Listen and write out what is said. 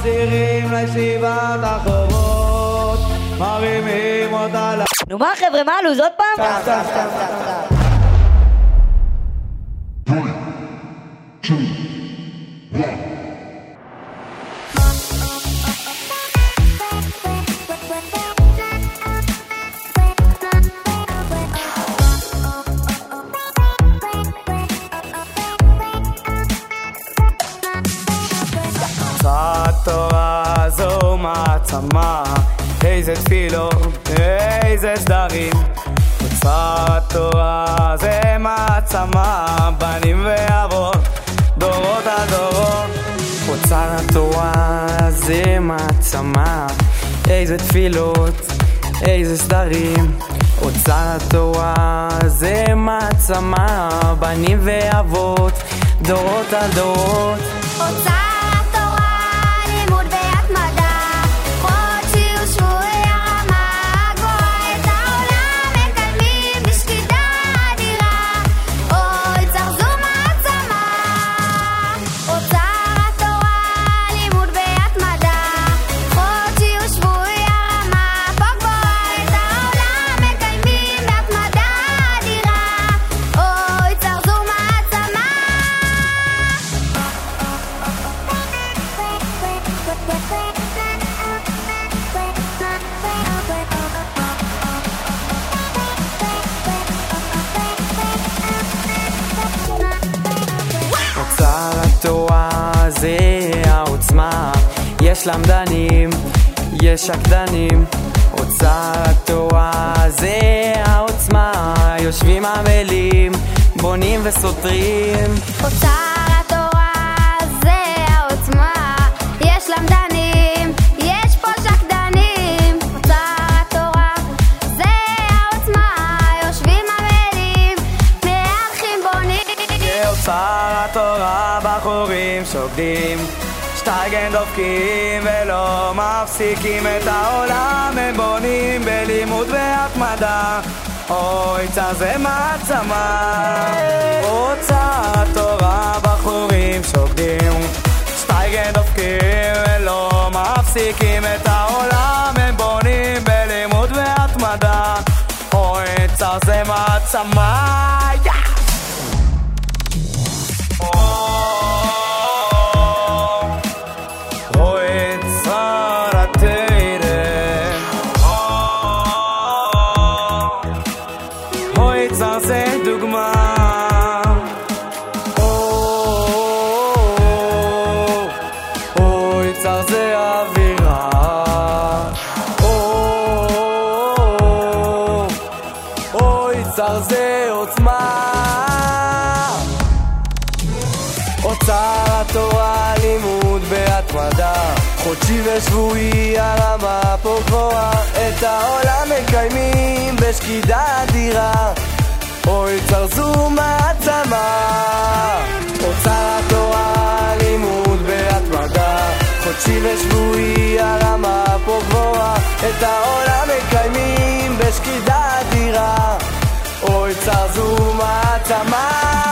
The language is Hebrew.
מחזירים לישיבת החובות, מרימים אותה ל... נו מה חבר'ה, מה הלו"ז עוד פעם? סתם, סתם, סתם, סתם, סתם. התורה מעצמה, איזה תפילות, איזה סדרים. אוצר התורה זה מעצמה, בנים ואבות, דורות הדורות. אוצר התורה זה מעצמה, איזה תפילות, איזה סדרים. אוצר התורה זה מעצמה, בנים ואבות, דורות הדורות. אוצר יש למדנים, יש שקדנים. אוצר התורה זה העוצמה, יושבים עמלים, בונים וסותרים. אוצר שוקדים, שטייגן דופקים ולא מפסיקים את העולם הם בונים בלימוד והתמדה. אוי צר זה מעצמה. אוצר התורה בחורים שוקדים. שטייגן דופקים ולא מפסיקים את העולם הם בונים בלימוד והתמדה. אוי צר זה מעצמה אוצר התורה, לימוד בהתמדה חודשי ושבועי הרמה פה גבוהה. את העולם מקיימים בשקידה אדירה. אוי צר זו מעצמה. אוצר התורה, לימוד בהתמדה חודשי ושבועי הרמה פה גבוהה. את העולם מקיימים בשקידה אדירה. אוי צר זו מעצמה